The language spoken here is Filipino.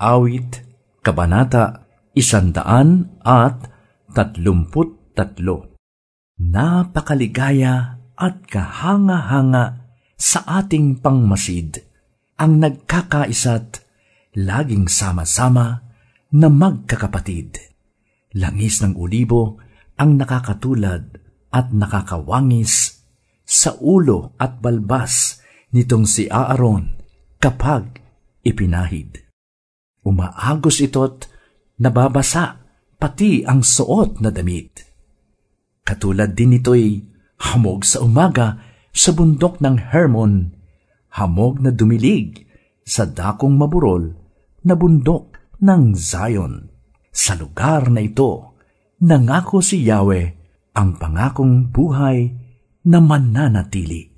Awit, Kabanata, Isandaan at Tatlumput Tatlo. Napakaligaya at kahanga-hanga sa ating pangmasid ang nagkakaisa't laging sama-sama na magkakapatid. Langis ng ulibo ang nakakatulad at nakakawangis sa ulo at balbas nitong si Aaron kapag ipinahid. Umaagos ito't nababasa pati ang suot na damit. Katulad din ito'y hamog sa umaga sa bundok ng Hermon, hamog na dumilig sa dakong maburol na bundok ng Zion. Sa lugar na ito, nangako si Yahweh ang pangakong buhay na mananatili.